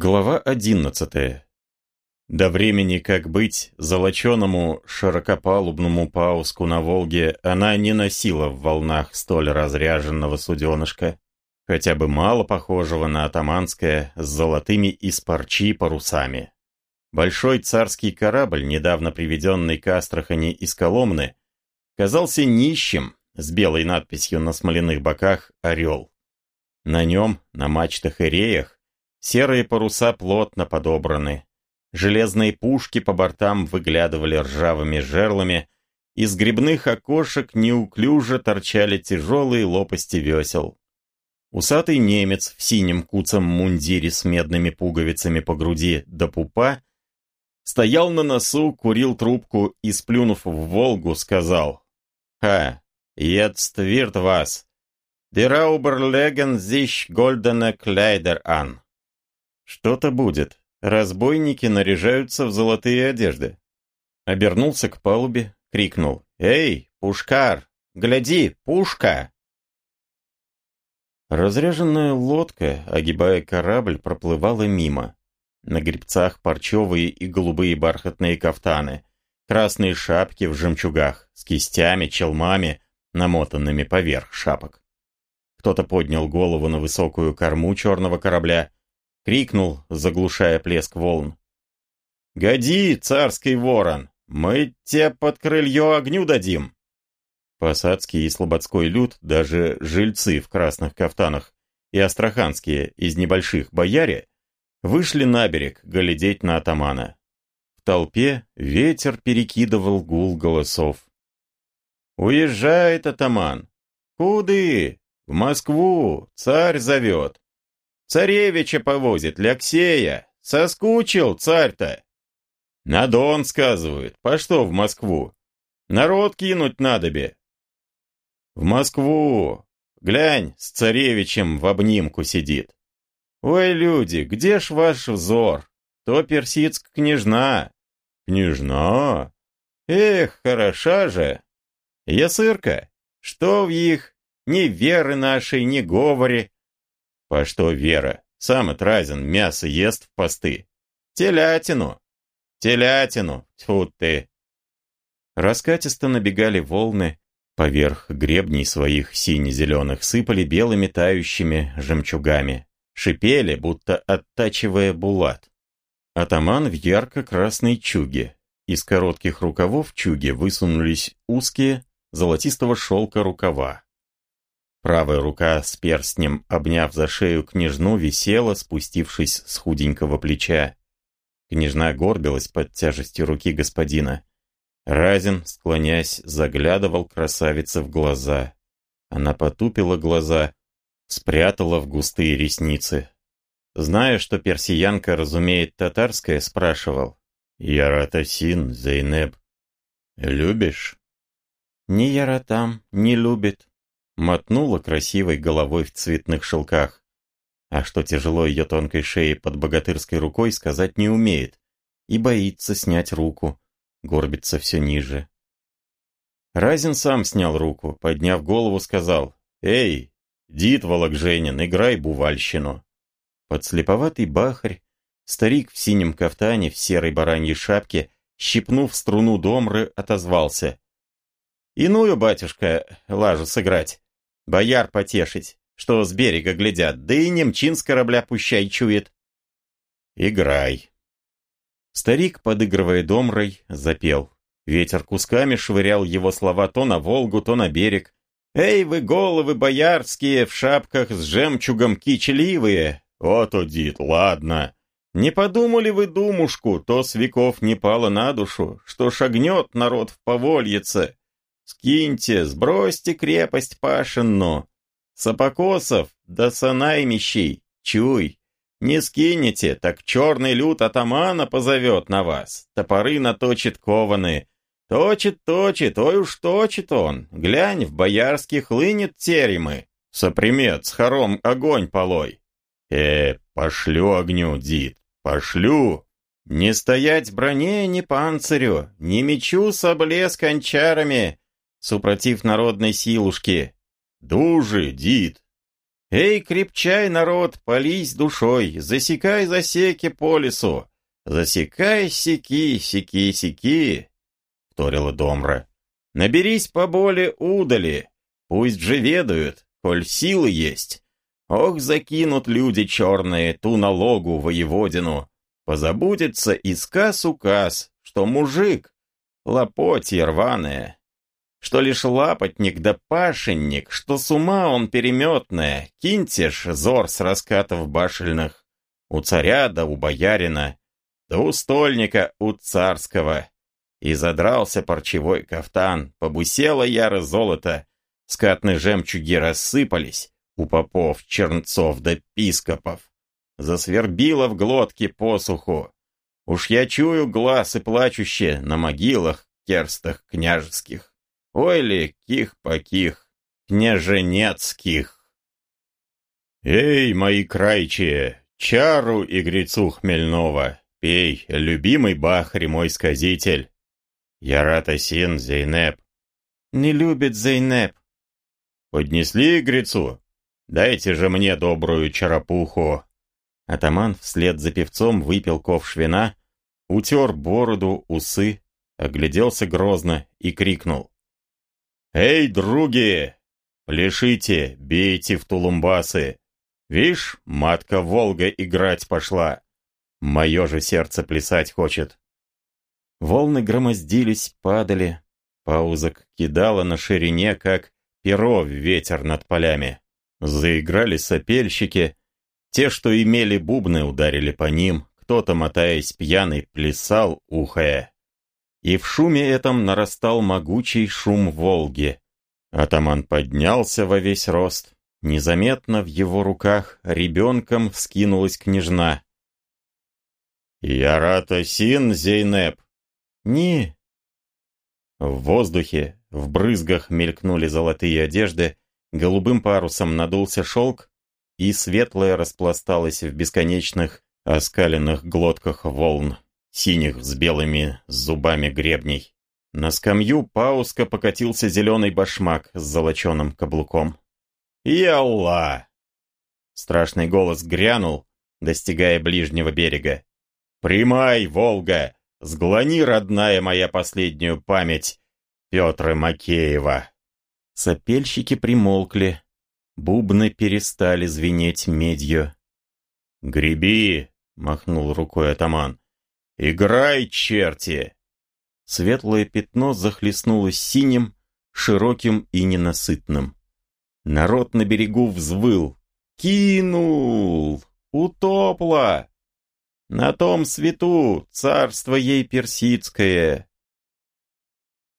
Глава одиннадцатая. До времени, как быть, золоченому широкопалубному пауску на Волге она не носила в волнах столь разряженного суденышка, хотя бы мало похожего на атаманское с золотыми из парусами. Большой царский корабль, недавно приведенный к Астрахани из Коломны, казался нищим, с белой надписью на смоляных боках «Орел». На нем, на мачтах и реях, Серые паруса плотно подобраны. Железные пушки по бортам выглядывали ржавыми жерлами, из грибных окошек неуклюже торчали тяжелые лопасти весел. Усатый немец в синем куцом мундире с медными пуговицами по груди до пупа стоял на носу, курил трубку и, сплюнув в Волгу, сказал «Ха, jetzt wird was. Die Rauber legen sich goldene Kleider an». Что-то будет. Разбойники наряжаются в золотые одежды. Обернулся к палубе, крикнул. «Эй, пушкар! Гляди, пушка!» Разряженная лодка, огибая корабль, проплывала мимо. На гребцах парчевые и голубые бархатные кафтаны, красные шапки в жемчугах, с кистями, челмами, намотанными поверх шапок. Кто-то поднял голову на высокую корму черного корабля, крикнул, заглушая плеск волн. «Годи, царский ворон! Мы тебе под крылье огню дадим!» Посадский и слободской люд, даже жильцы в красных кафтанах и астраханские из небольших бояре, вышли на берег глядеть на атамана. В толпе ветер перекидывал гул голосов. «Уезжает атаман! Куды? В Москву! Царь зовет! Царевича повозит, Ляксея. Соскучил царь-то. На Дон, сказывают. По что в Москву? Народ кинуть надобе. В Москву. Глянь, с царевичем в обнимку сидит. Ой, люди, где ж ваш взор? То персидск княжна. Княжна? Эх, хороша же. Ясырка, что в их ни веры нашей, ни говоре, по что Вера? Сам отразен, мясо ест в посты. Телятину! Телятину! Тьфу ты! Раскатисто набегали волны, поверх гребней своих сине-зеленых сыпали белыми тающими жемчугами. Шипели, будто оттачивая булат. Атаман в ярко-красной чуге. Из коротких рукавов чуги высунулись узкие, золотистого шелка рукава. Правая рука с перстнем, обняв за шею княжну, висела, спустившись с худенького плеча. Княжна горбилась под тяжестью руки господина. Разин, склонясь, заглядывал красавице в глаза. Она потупила глаза, спрятала в густые ресницы. Зная, что персиянка разумеет татарское, спрашивал. «Яратасин, Зейнеб, любишь?» «Ни Яратам не любит», мотнула красивой головой в цветных шелках. А что тяжело ее тонкой шее под богатырской рукой, сказать не умеет. И боится снять руку, горбится все ниже. Разин сам снял руку, подняв голову, сказал «Эй, дит Женин, играй бувальщину». Подслеповатый бахарь, старик в синем кафтане, в серой бараньей шапке, щипнув струну домры, отозвался. «Иную, батюшка, лажу сыграть бояр потешить, что с берега глядят, да и немчин с корабля пущай чует. Играй. Старик, подыгрывая домрой, запел. Ветер кусками швырял его слова то на Волгу, то на берег. «Эй вы, головы боярские, в шапках с жемчугом кичливые!» «От удит, ладно!» «Не подумали вы, думушку, то с веков не пало на душу, что шагнет народ в повольице, Скиньте, сбросьте крепость Пашину. Сапокосов да санаймищей, чуй. Не скинете, так черный люд атамана позовет на вас. Топоры наточит кованы. Точит, точит, ой уж точит он. Глянь, в боярских лынет теремы. Сопримет, с хором огонь полой. Э, пошлю огню, дид, пошлю. Не стоять броне, ни панцирю, ни мечу сабле с кончарами, супротив народной силушки. Дужи, дід. Эй, крепчай, народ, полись душой, засекай засеки по лесу, засекай секи, секи, секи, вторила Домра. Наберись поболе удали, пусть же ведают, коль силы есть. Ох, закинут люди черные ту налогу воеводину, позабудется и сказ-указ, что мужик, лопотье рваное, что лишь лапотник да пашенник, что с ума он переметная, киньте ж зор с раскатов башельных, у царя да у боярина, да у стольника у царского. И задрался парчевой кафтан, побусело яро золото, скатные жемчуги рассыпались у попов, чернцов да пископов. Засвербило в глотке посуху. Уж я чую глаз и плачуще на могилах керстах княжеских. Ой ли, ких-поких, княженецких. Эй, мои крайчие, чару и грецу хмельного, пей, любимый бахри мой сказитель. Ярата син Зейнеп. Не любит Зейнеп. Поднесли грецу? Дайте же мне добрую чарапуху. Атаман вслед за певцом выпил ковш вина, утер бороду, усы, огляделся грозно и крикнул. «Эй, други! Пляшите, бейте в тулумбасы! Вишь, матка Волга играть пошла! Мое же сердце плясать хочет!» Волны громоздились, падали. Паузок кидала на ширине, как перо в ветер над полями. Заиграли сопельщики. Те, что имели бубны, ударили по ним. Кто-то, мотаясь пьяный, плясал, ухая и в шуме этом нарастал могучий шум Волги. Атаман поднялся во весь рост. Незаметно в его руках ребенком вскинулась княжна. «Ярата син, Зейнеп!» «Не!» В воздухе, в брызгах мелькнули золотые одежды, голубым парусом надулся шелк, и светлое распласталось в бесконечных оскаленных глотках волн синих с белыми зубами гребней. На скамью пауска покатился зеленый башмак с золоченым каблуком. «Ялла!» Страшный голос грянул, достигая ближнего берега. «Примай, Волга! Сглони, родная моя, последнюю память Петра Макеева!» Сопельщики примолкли, бубны перестали звенеть медью. «Греби!» — махнул рукой атаман. «Играй, черти!» Светлое пятно захлестнулось синим, широким и ненасытным. Народ на берегу взвыл. «Кинул! Утопло! На том свету царство ей персидское!»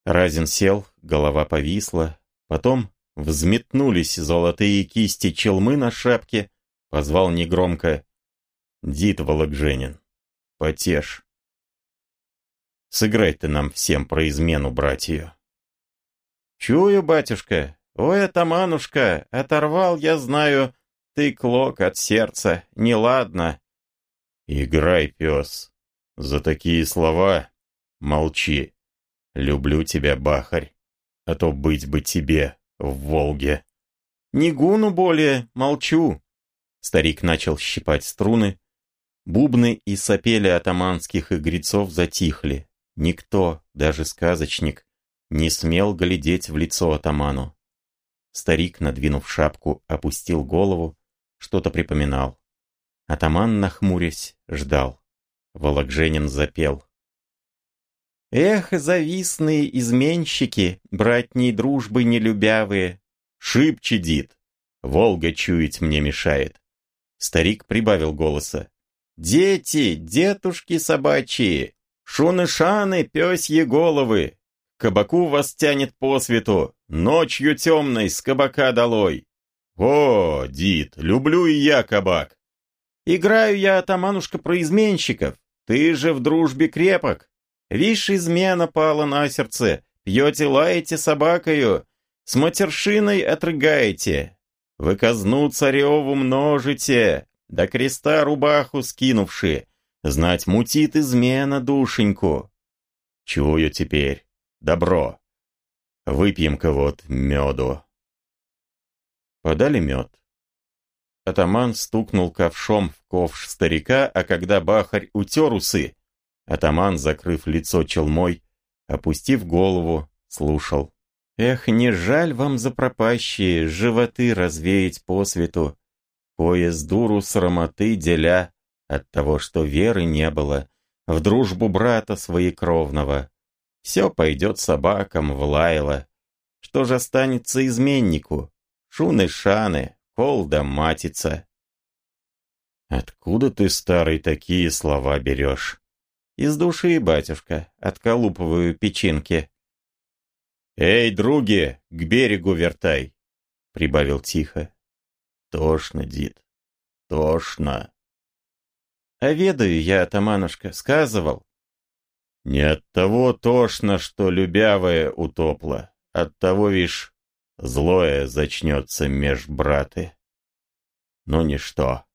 Разин сел, голова повисла, потом взметнулись золотые кисти челмы на шапке, позвал негромко «Дит Вологженин, потешь». Сыграй ты нам всем про измену, братью. Чую, батюшка, ой, атаманушка, оторвал, я знаю, ты клок от сердца, неладно. Играй, пес. За такие слова молчи. Люблю тебя, бахарь, а то быть бы тебе в Волге. Не гуну более, молчу. Старик начал щипать струны. Бубны и сопели атаманских игрецов затихли. Никто, даже сказочник, не смел глядеть в лицо атаману. Старик, надвинув шапку, опустил голову, что-то припоминал. Атаман, нахмурясь, ждал. Вологженин запел. «Эх, завистные изменщики, братней дружбы нелюбявые!» Шип чадит, Волга чуять мне мешает. Старик прибавил голоса. «Дети, детушки собачьи, Шуны-шаны, пёсьи головы! Кабаку вас тянет по свету, ночью темной с кабака долой. О, Дид, люблю и я кабак. Играю я, атаманушка, про изменщиков. Ты же в дружбе крепок. Вишь, измена пала на сердце. Пьете, лаете собакою, с матершиной отрыгаете. Вы казну цареву множите, до креста рубаху скинувши. Знать мутит измена душеньку. Чую теперь. Добро. Выпьем-ка вот меду. Подали мед. атаман стукнул ковшом в ковш старика, а когда бахарь утер усы, атаман, закрыв лицо челмой, опустив голову, слушал. «Эх, не жаль вам за пропащие животы развеять по свету, кое с дуру срамоты деля от того, что веры не было, в дружбу брата своекровного. Все пойдет собакам в лайло. Что же останется изменнику? Шуны-шаны, кол да матица. Откуда ты, старый, такие слова берешь? Из души, батюшка, отколупываю печенки. Эй, други, к берегу вертай, прибавил тихо. Тошно, дид, тошно. А ведаю я, атаманушка, сказывал. Не от того тошно, что любявое утопло, от того, вишь, злое зачнется меж браты. Ну ничто.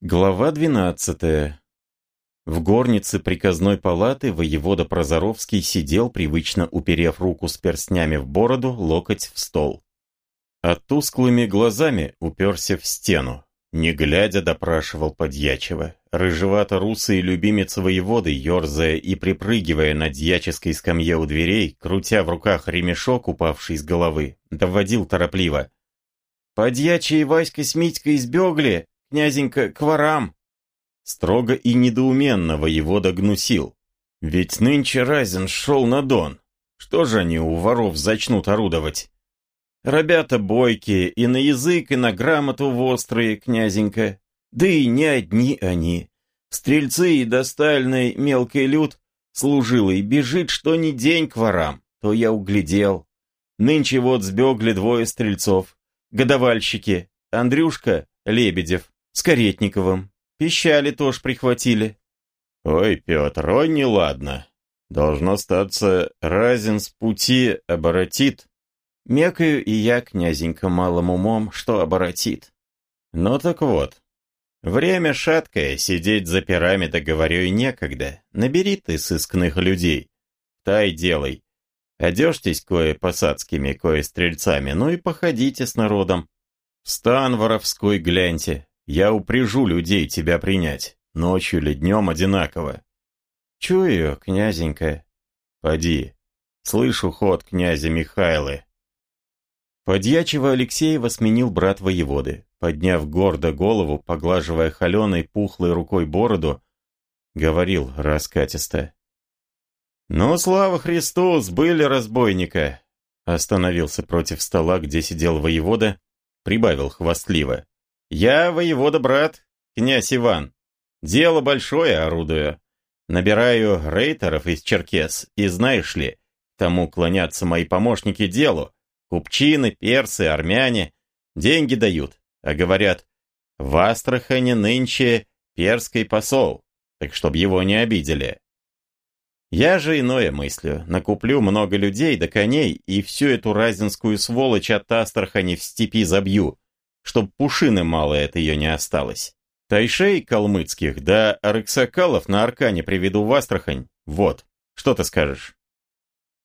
Глава двенадцатая. В горнице приказной палаты воевода Прозоровский сидел, привычно уперев руку с перстнями в бороду, локоть в стол а тусклыми глазами уперся в стену. Не глядя, допрашивал подьячего. Рыжевато-русый любимец воеводы, ерзая и припрыгивая на дьяческой скамье у дверей, крутя в руках ремешок, упавший с головы, доводил торопливо. «Подьячий Васька с Митькой сбегли, князенька, к ворам!» Строго и недоуменно воевода гнусил. «Ведь нынче Разин шел на Дон. Что же они у воров зачнут орудовать?» Ребята бойкие, и на язык, и на грамоту вострые, князенька. Да и не одни они. Стрельцы и достальный мелкий люд служилый бежит что ни день к ворам, то я углядел. Нынче вот сбегли двое стрельцов, годовальщики, Андрюшка, Лебедев, с Каретниковым. Пищали тоже прихватили. Ой, Петр, ой, неладно. Должно статься, разин с пути оборотит. Мекаю и я, князенька, малым умом, что оборотит. Ну так вот, время шаткое, сидеть за пирами, да говорю, и некогда. Набери ты сыскных людей. Тай делай. Одежьтесь кое посадскими, кое стрельцами, ну и походите с народом. В стан воровской гляньте, я упряжу людей тебя принять, ночью или днем одинаково. Чую, князенька. Поди, слышу ход князя Михайлы. Подьячего Алексеева сменил брат воеводы. Подняв гордо голову, поглаживая холеной пухлой рукой бороду, говорил раскатисто. «Ну, слава Христу, сбыли разбойника!» Остановился против стола, где сидел воевода, прибавил хвастливо. «Я воевода-брат, князь Иван. Дело большое орудую. Набираю рейтеров из Черкес, и знаешь ли, тому клонятся мои помощники делу, Купчины, персы, армяне деньги дают, а говорят, в Астрахане нынче перский посол, так чтоб его не обидели. Я же иное мыслю, накуплю много людей да коней и всю эту разинскую сволочь от Астрахани в степи забью, чтоб пушины мало от ее не осталось. Тайшей калмыцких да арыксакалов на Аркане приведу в Астрахань, вот, что ты скажешь?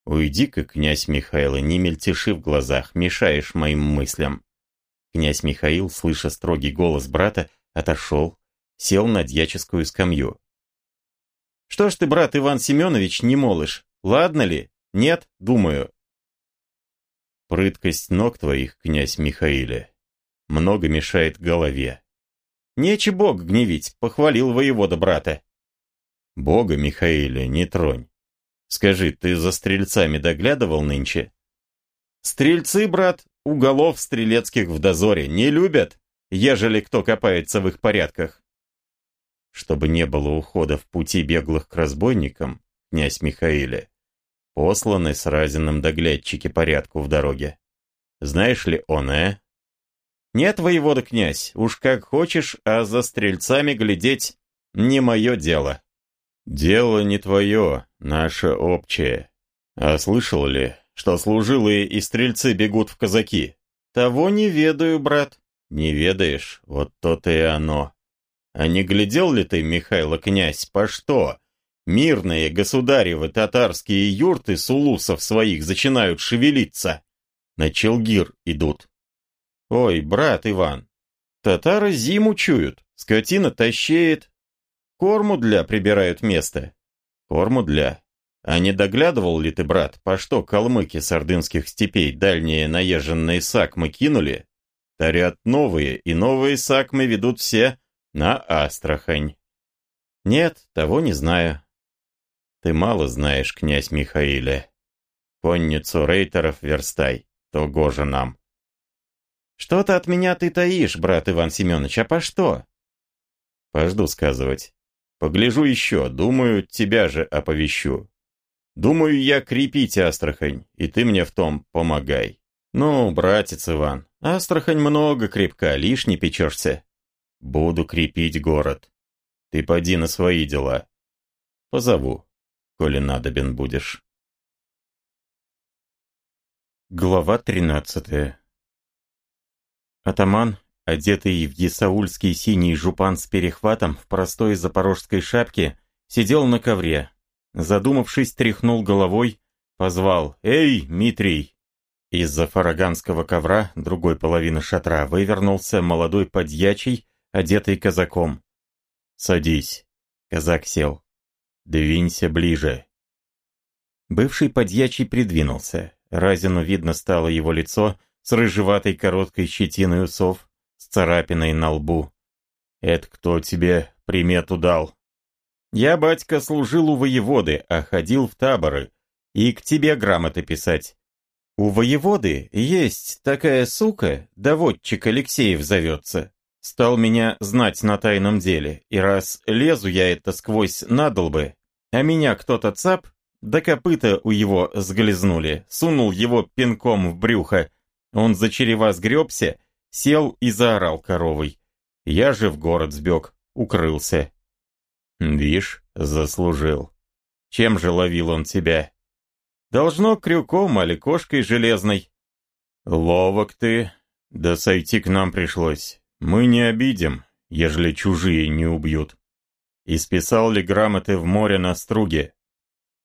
«Уйди-ка, князь Михаил, не мельтеши в глазах, мешаешь моим мыслям». Князь Михаил, слыша строгий голос брата, отошел, сел на дьяческую скамью. «Что ж ты, брат Иван Семенович, не молишь? Ладно ли? Нет, думаю». «Прыткость ног твоих, князь Михаиле, много мешает голове». «Нече Бог гневить», — похвалил воевода брата. «Бога, Михаиле, не тронь. Скажи, ты за стрельцами доглядывал нынче? Стрельцы, брат, уголов стрелецких в дозоре не любят, ежели кто копается в их порядках. Чтобы не было ухода в пути беглых к разбойникам, князь Михаиле, посланы с разиным доглядчики порядку в дороге. Знаешь ли он, э? Нет, воевода князь, уж как хочешь, а за стрельцами глядеть не мое дело. Дело не твое, наше общее. А слышал ли, что служилые и стрельцы бегут в казаки? Того не ведаю, брат. Не ведаешь, вот то-то и оно. А не глядел ли ты, Михайло князь, по что? Мирные государевы татарские юрты сулусов своих начинают шевелиться. На Челгир идут, Ой, брат Иван, татары зиму чуют, скотина тащеет. Корму для прибирают место. Корму для. А не доглядывал ли ты, брат, по что калмыки с ордынских степей дальние наезженные сакмы кинули? Тарят новые, и новые сакмы ведут все на Астрахань. Нет, того не знаю. Ты мало знаешь, князь Михаиле. Конницу рейтеров верстай, то гоже нам. Что-то от меня ты таишь, брат Иван Семенович, а по что? Пожду сказывать. Погляжу еще, думаю, тебя же оповещу. Думаю я крепить Астрахань, и ты мне в том помогай. Ну, братец Иван, Астрахань много крепка, лишний печешься. Буду крепить город. Ты поди на свои дела. Позову, коли надобен будешь. Глава тринадцатая Атаман, одетый в ясаульский синий жупан с перехватом в простой запорожской шапке, сидел на ковре. Задумавшись, тряхнул головой, позвал «Эй, Митрий!». Из-за фараганского ковра другой половины шатра вывернулся молодой подьячий, одетый казаком. «Садись». Казак сел. «Двинься ближе». Бывший подьячий придвинулся. Разину видно стало его лицо с рыжеватой короткой щетиной усов, с царапиной на лбу. «Это кто тебе примету дал?» «Я, батька, служил у воеводы, а ходил в таборы. И к тебе грамоты писать. У воеводы есть такая сука, доводчик Алексеев зовется. Стал меня знать на тайном деле, и раз лезу я это сквозь надолбы, а меня кто-то цап, да копыта у его сглизнули, сунул его пинком в брюхо, он за черева сгребся, сел и заорал коровой. Я же в город сбег, укрылся. Вишь, заслужил. Чем же ловил он тебя? Должно крюком, али кошкой железной. Ловок ты, да сойти к нам пришлось. Мы не обидим, ежели чужие не убьют. И списал ли грамоты в море на струге?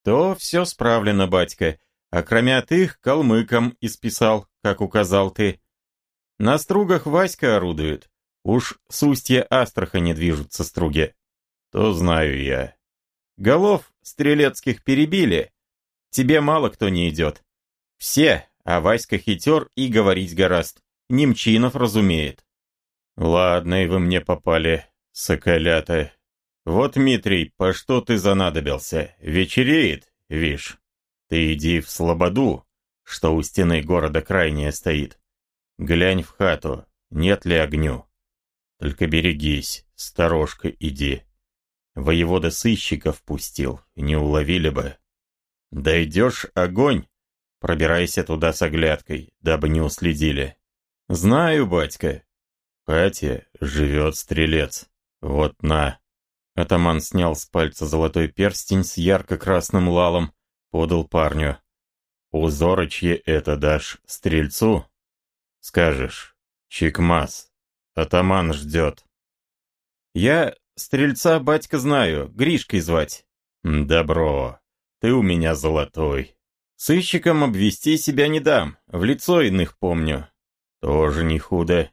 То все справлено, батька, а кроме от их калмыкам исписал, как указал ты. На стругах Васька орудует, уж с устья Астрахани движутся струги. То знаю я. Голов стрелецких перебили, тебе мало кто не идет. Все, а Васька хитер и говорить гораст. Немчинов разумеет. Ладно, и вы мне попали, соколята. Вот, Дмитрий, по что ты занадобился? Вечереет, вишь. Ты иди в Слободу, что у стены города крайняя стоит. Глянь в хату, нет ли огню. Только берегись, сторожка иди. Воевода сыщиков пустил, не уловили бы. Дойдешь огонь, пробирайся туда с оглядкой, дабы не уследили. Знаю, батька, Катя живет стрелец. Вот на. Атаман снял с пальца золотой перстень с ярко-красным лалом, подал парню. Узорочье это дашь стрельцу? Скажешь. Чикмас. Атаман ждет. Я стрельца батька знаю, Гришкой звать. Добро. Ты у меня золотой. Сыщиком обвести себя не дам, в лицо иных помню. Тоже не худо.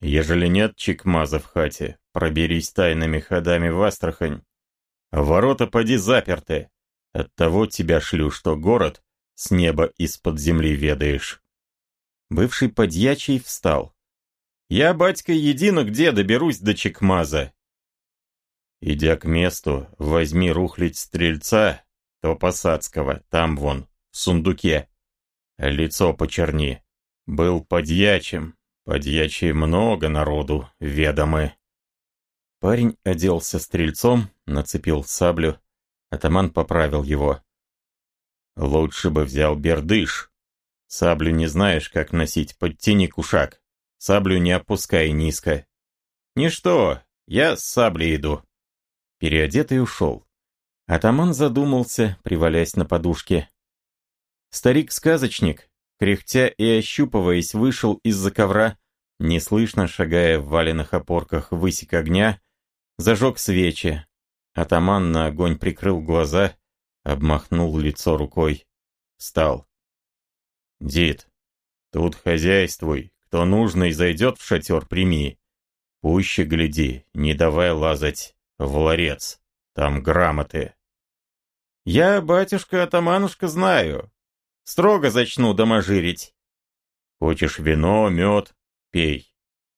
Ежели нет чекмаза в хате, проберись тайными ходами в Астрахань. Ворота поди заперты. Оттого тебя шлю, что город с неба из-под земли ведаешь. Бывший подьячий встал. Я, батька, едино где доберусь до Чекмаза. Идя к месту, возьми рухлить стрельца, то посадского, там вон, в сундуке. Лицо почерни. Был подьячим, Подьячие много народу, ведомы. Парень оделся стрельцом, нацепил саблю. Атаман поправил его. Лучше бы взял бердыш. Саблю не знаешь, как носить, подтяни кушак. Саблю не опускай низко. Ничто, я с саблей иду. Переодетый ушел. Атаман задумался, привалясь на подушке. Старик-сказочник, кряхтя и ощупываясь, вышел из-за ковра, неслышно шагая в валенных опорках высек огня, зажег свечи. Атаман на огонь прикрыл глаза, обмахнул лицо рукой. Встал. «Дид, тут хозяйствуй, кто нужный зайдет в шатер, прими. Пуще гляди, не давай лазать в ларец, там грамоты. Я, батюшка-атаманушка, знаю. Строго зачну доможирить. Хочешь вино, мед, пей.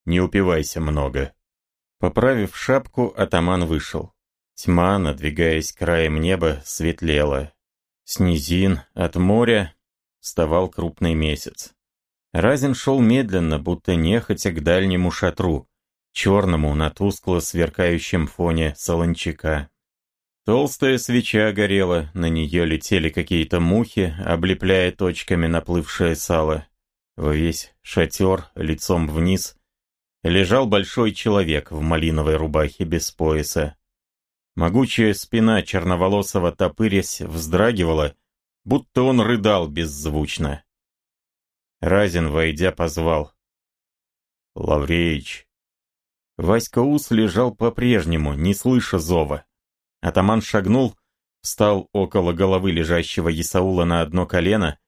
Не упивайся много. Поправив шапку, атаман вышел. Тьма, надвигаясь краем неба, светлела. С низин, от моря, вставал крупный месяц. Разин шел медленно, будто нехотя к дальнему шатру, черному на тускло сверкающем фоне солончака. Толстая свеча горела, на нее летели какие-то мухи, облепляя точками наплывшее сало. Во весь шатер, лицом вниз, лежал большой человек в малиновой рубахе без пояса. Могучая спина черноволосого топырясь вздрагивала, будто он рыдал беззвучно. Разин, войдя, позвал. «Лавреич!» Васька Ус лежал по-прежнему, не слыша зова. Атаман шагнул, встал около головы лежащего Исаула на одно колено,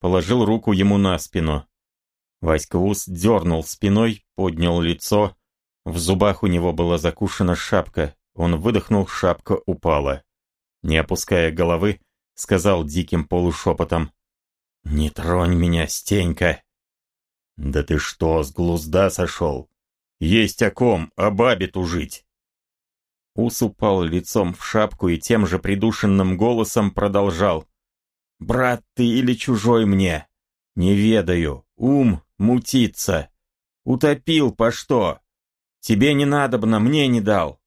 положил руку ему на спину. Васька Ус дернул спиной, поднял лицо. В зубах у него была закушена шапка. Он выдохнул, шапка упала. Не опуская головы, сказал диким полушепотом. «Не тронь меня, Стенька!» «Да ты что, с глузда сошел? Есть о ком, о бабе тужить!» Ус упал лицом в шапку и тем же придушенным голосом продолжал. «Брат ты или чужой мне? Не ведаю, ум мутиться. Утопил по что? Тебе не надобно, мне не дал.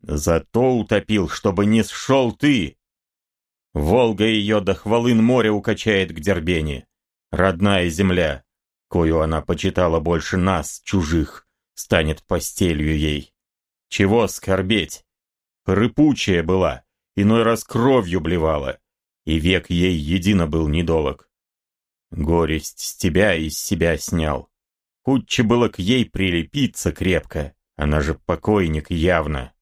Зато утопил, чтобы не сшел ты. Волга ее до хвалын моря укачает к Дербени. Родная земля, кою она почитала больше нас, чужих, станет постелью ей. Чего скорбеть? Рыпучая была, иной раз кровью блевала, и век ей едино был недолог. Горесть с тебя из себя снял. Худче было к ей прилепиться крепко, она же покойник явно.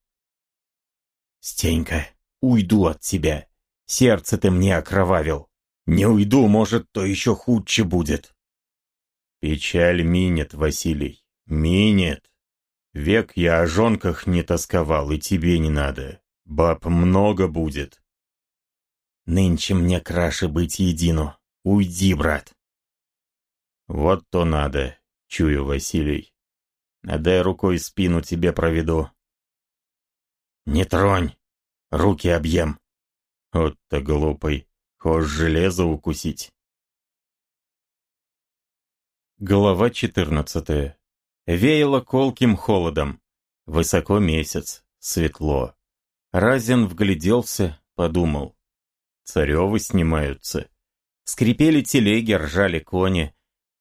Стенька, уйду от тебя. Сердце ты мне окровавил. Не уйду, может, то еще худче будет. Печаль минет, Василий, минет. Век я о жонках не тосковал, и тебе не надо. Баб много будет. Нынче мне краше быть едину. Уйди, брат. Вот то надо, чую, Василий. Дай рукой спину тебе проведу. Не тронь, руки объем. Вот-то глупый, хошь железо укусить. Глава четырнадцатая. Веяло колким холодом. Высоко месяц, светло. Разин вгляделся, подумал. Царевы снимаются. Скрипели телеги, ржали кони.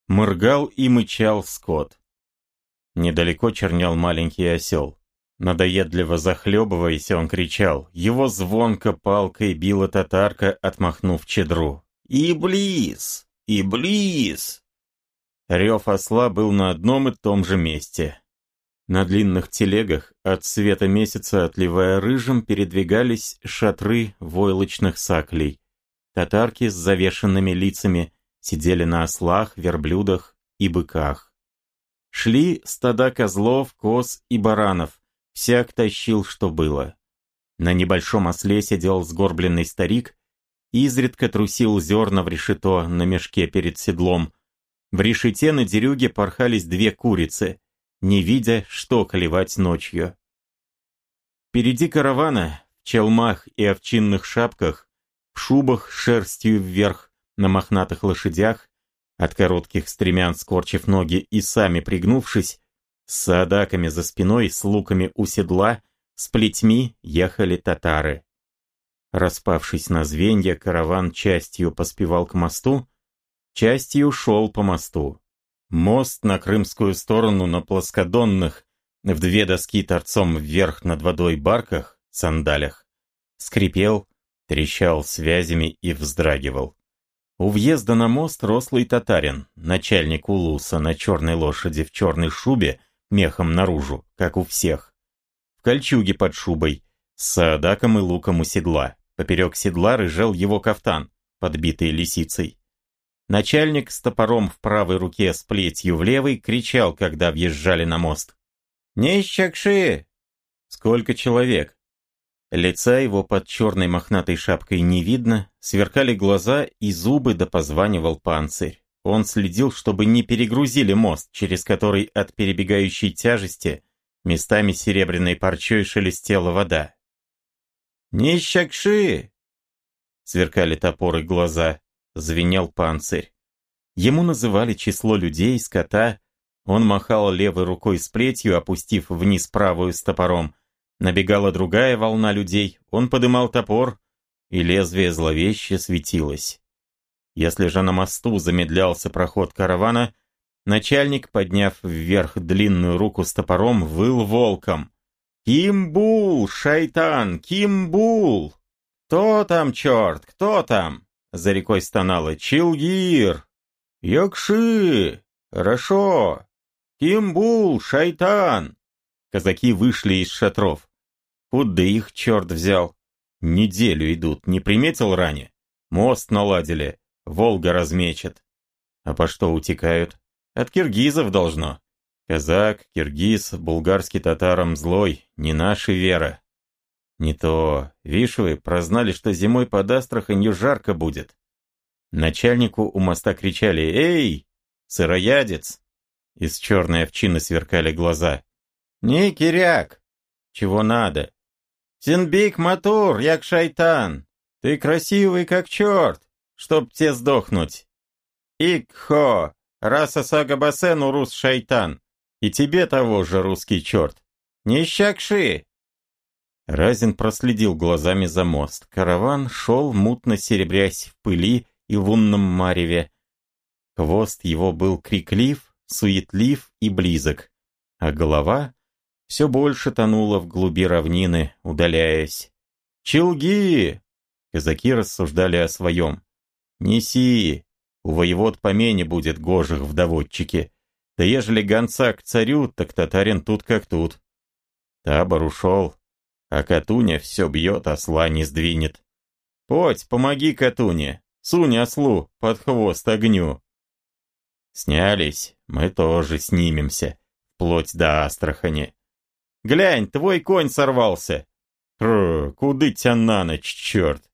Моргал и мычал скот. Недалеко чернял маленький осел. Надоедливо захлебываясь, он кричал. Его звонко палкой била татарка, отмахнув чедру. «Иблис! Иблис!» Рев осла был на одном и том же месте. На длинных телегах, от света месяца отливая рыжим, передвигались шатры войлочных саклей. Татарки с завешенными лицами сидели на ослах, верблюдах и быках. Шли стада козлов, коз и баранов, всяк тащил, что было. На небольшом осле сидел сгорбленный старик, изредка трусил зерна в решето на мешке перед седлом. В решете на дерюге порхались две курицы, не видя, что клевать ночью. Впереди каравана, в челмах и овчинных шапках, в шубах шерстью вверх, на мохнатых лошадях, от коротких стремян скорчив ноги и сами пригнувшись, с садаками за спиной, с луками у седла, с плетьми ехали татары. Распавшись на звенья, караван частью поспевал к мосту, частью шел по мосту. Мост на крымскую сторону на плоскодонных, в две доски торцом вверх над водой барках, сандалях, скрипел, трещал связями и вздрагивал. У въезда на мост рослый татарин, начальник улуса на черной лошади в черной шубе, мехом наружу, как у всех. В кольчуге под шубой, с саадаком и луком у седла. Поперек седла рыжел его кафтан, подбитый лисицей. Начальник с топором в правой руке с плетью в левой кричал, когда въезжали на мост. «Не щекши!» «Сколько человек?» Лица его под черной мохнатой шапкой не видно, сверкали глаза и зубы да позванивал панцирь. Он следил, чтобы не перегрузили мост, через который от перебегающей тяжести местами серебряной парчой шелестела вода. «Не щекши!» Сверкали топоры глаза звенел панцирь. Ему называли число людей, скота. Он махал левой рукой с плетью, опустив вниз правую с топором. Набегала другая волна людей, он подымал топор, и лезвие зловеще светилось. Если же на мосту замедлялся проход каравана, начальник, подняв вверх длинную руку с топором, выл волком. «Кимбул, шайтан, Кимбул! Кто там, черт, кто там?» За рекой стонало «Чилгир! Якши! Хорошо! Кимбул! Шайтан!» Казаки вышли из шатров. Куда их черт взял? Неделю идут, не приметил ранее? Мост наладили, Волга размечет. А по что утекают? От киргизов должно. Казак, киргиз, булгарский татарам злой, не наша вера. Не то. Вишь вы, прознали, что зимой под Астраханью жарко будет. Начальнику у моста кричали «Эй, сыроядец!» Из черной овчины сверкали глаза. «Не, киряк! Чего надо? Синбик Матур, як шайтан! Ты красивый как черт, чтоб те сдохнуть! Икхо, раса сага басен урус шайтан! И тебе того же русский черт! Не щакши!» Разин проследил глазами за мост. Караван шел, мутно серебрясь в пыли и лунном мареве. Хвост его был криклив, суетлив и близок, а голова все больше тонула в глуби равнины, удаляясь. «Челги!» Казаки рассуждали о своем. «Неси! У воевод помене будет гожих в доводчике. Да ежели гонца к царю, так татарин тут как тут». Табор ушел, а Катуня все бьет, осла не сдвинет. «Подь, помоги Катуне, сунь ослу под хвост огню». Снялись, мы тоже снимемся, вплоть до Астрахани. Глянь, твой конь сорвался. Фу, куды тебя на ночь, черт.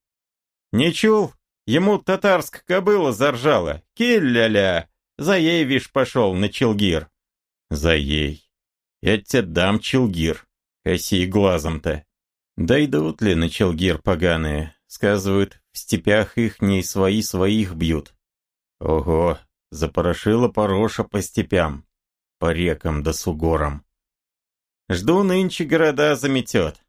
Не чул? Ему татарск кобыла заржала. Киль-ля-ля. За ей, вишь, пошел на Челгир. За ей. Я тебе дам Челгир. Коси глазом-то. Дойдут ли на Челгир поганые? Сказывают, в степях их не свои своих бьют. Ого, запорошила пороша по степям, по рекам да сугорам. Жду нынче города заметет.